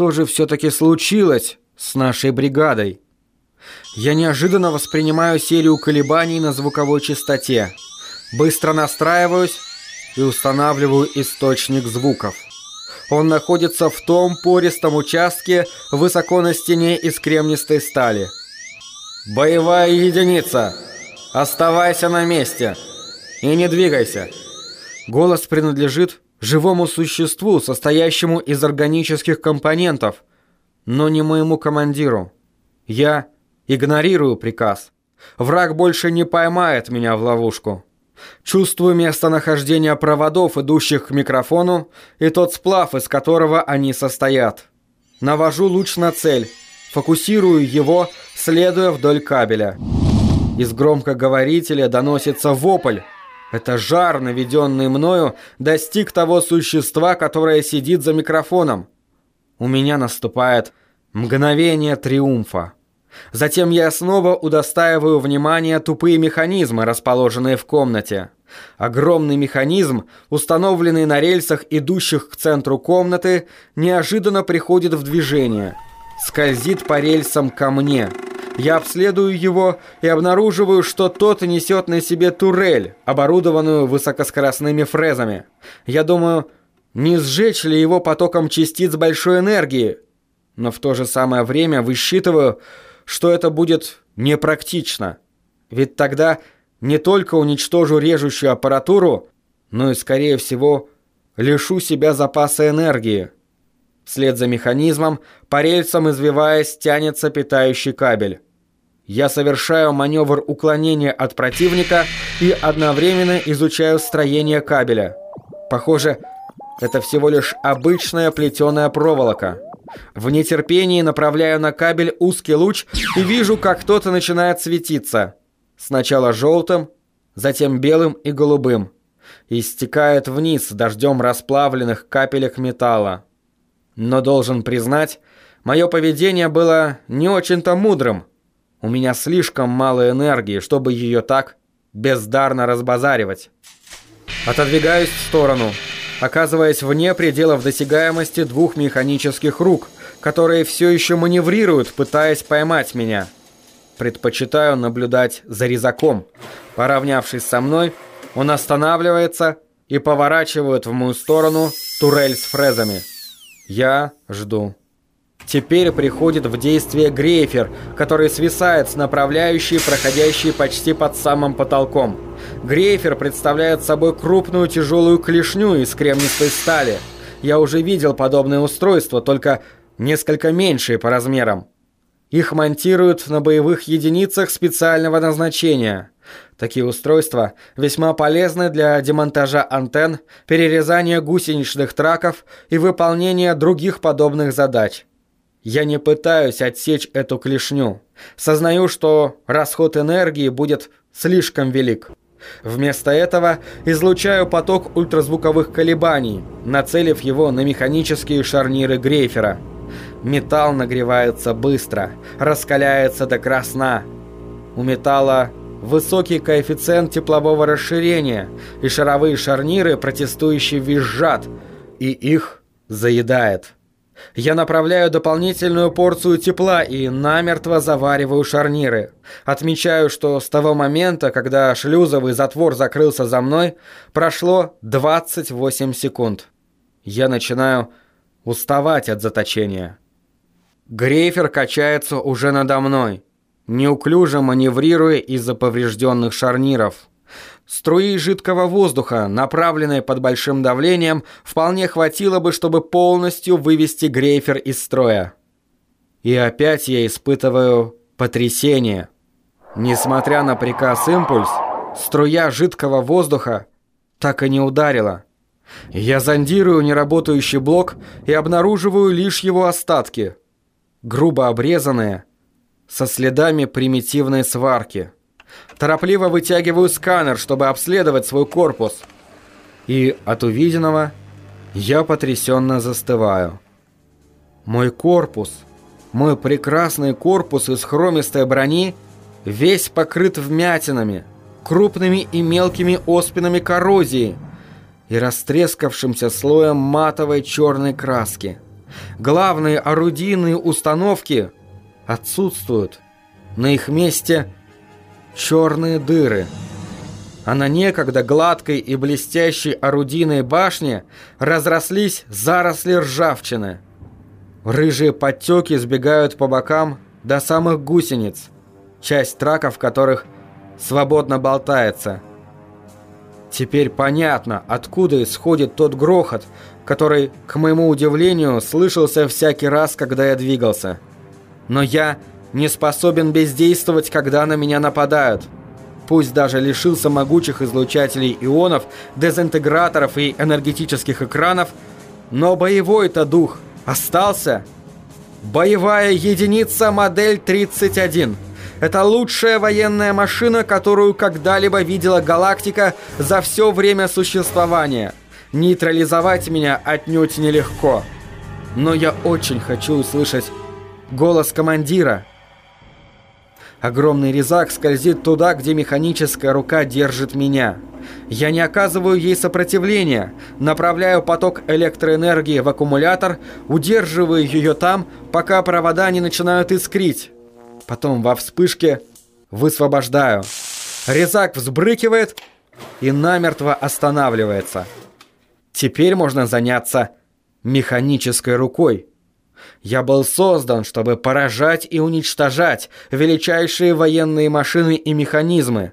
что же все-таки случилось с нашей бригадой? Я неожиданно воспринимаю серию колебаний на звуковой частоте. Быстро настраиваюсь и устанавливаю источник звуков. Он находится в том пористом участке высоко на стене из кремнистой стали. «Боевая единица! Оставайся на месте и не двигайся!» Голос принадлежит живому существу, состоящему из органических компонентов, но не моему командиру. Я игнорирую приказ. Враг больше не поймает меня в ловушку. Чувствую местонахождение проводов, идущих к микрофону, и тот сплав, из которого они состоят. Навожу луч на цель, фокусирую его, следуя вдоль кабеля. Из громкоговорителя доносится вопль. Это жар, наведенный мною, достиг того существа, которое сидит за микрофоном. У меня наступает мгновение триумфа. Затем я снова удостаиваю внимания тупые механизмы, расположенные в комнате. Огромный механизм, установленный на рельсах, идущих к центру комнаты, неожиданно приходит в движение. Скользит по рельсам ко мне. Я обследую его и обнаруживаю, что тот несет на себе турель, оборудованную высокоскоростными фрезами. Я думаю, не сжечь ли его потоком частиц большой энергии? Но в то же самое время высчитываю, что это будет непрактично. Ведь тогда не только уничтожу режущую аппаратуру, но и, скорее всего, лишу себя запаса энергии. Вслед за механизмом, по рельсам извиваясь, тянется питающий кабель. Я совершаю маневр уклонения от противника и одновременно изучаю строение кабеля. Похоже, это всего лишь обычная плетеная проволока. В нетерпении направляю на кабель узкий луч и вижу, как кто-то начинает светиться. Сначала желтым, затем белым и голубым. И стекает вниз дождем расплавленных капелек металла. Но должен признать, мое поведение было не очень-то мудрым. У меня слишком мало энергии, чтобы ее так бездарно разбазаривать. Отодвигаюсь в сторону оказываясь вне пределов досягаемости двух механических рук, которые все еще маневрируют, пытаясь поймать меня. Предпочитаю наблюдать за резаком. Поравнявшись со мной, он останавливается и поворачивает в мою сторону турель с фрезами. Я жду. Теперь приходит в действие грейфер, который свисает с направляющей, проходящей почти под самым потолком. Грейфер представляет собой крупную тяжелую клешню из кремнистой стали. Я уже видел подобное устройство, только несколько меньшие по размерам. Их монтируют на боевых единицах специального назначения. Такие устройства весьма полезны для демонтажа антенн, перерезания гусеничных траков и выполнения других подобных задач. Я не пытаюсь отсечь эту клешню. Сознаю, что расход энергии будет слишком велик. Вместо этого излучаю поток ультразвуковых колебаний, нацелив его на механические шарниры Грейфера. Металл нагревается быстро, раскаляется до красна. У металла высокий коэффициент теплового расширения, и шаровые шарниры протестующие визжат, и их заедает. Я направляю дополнительную порцию тепла и намертво завариваю шарниры. Отмечаю, что с того момента, когда шлюзовый затвор закрылся за мной, прошло 28 секунд. Я начинаю уставать от заточения. Грейфер качается уже надо мной, неуклюже маневрируя из-за поврежденных шарниров. Струи жидкого воздуха, направленные под большим давлением, вполне хватило бы, чтобы полностью вывести грейфер из строя. И опять я испытываю потрясение. Несмотря на приказ «Импульс», струя жидкого воздуха так и не ударила. Я зондирую неработающий блок и обнаруживаю лишь его остатки. Грубо обрезанные, со следами примитивной сварки. Торопливо вытягиваю сканер, чтобы обследовать свой корпус. И от увиденного я потрясенно застываю. Мой корпус, мой прекрасный корпус из хромистой брони весь покрыт вмятинами, крупными и мелкими оспинами коррозии и растрескавшимся слоем матовой черной краски. Главные орудийные установки отсутствуют. На их месте черные дыры. А на некогда гладкой и блестящей орудийной башне разрослись заросли ржавчины. Рыжие подтеки сбегают по бокам до самых гусениц, часть траков которых свободно болтается. Теперь понятно, откуда исходит тот грохот, который, к моему удивлению, слышался всякий раз, когда я двигался. Но я не способен бездействовать, когда на меня нападают. Пусть даже лишился могучих излучателей ионов, дезинтеграторов и энергетических экранов, но боевой-то дух остался. Боевая единица модель 31. Это лучшая военная машина, которую когда-либо видела галактика за все время существования. Нейтрализовать меня отнюдь нелегко. Но я очень хочу услышать голос командира. Огромный резак скользит туда, где механическая рука держит меня. Я не оказываю ей сопротивления, направляю поток электроэнергии в аккумулятор, удерживаю ее там, пока провода не начинают искрить. Потом во вспышке высвобождаю. Резак взбрыкивает и намертво останавливается. Теперь можно заняться механической рукой. Я был создан, чтобы поражать и уничтожать величайшие военные машины и механизмы,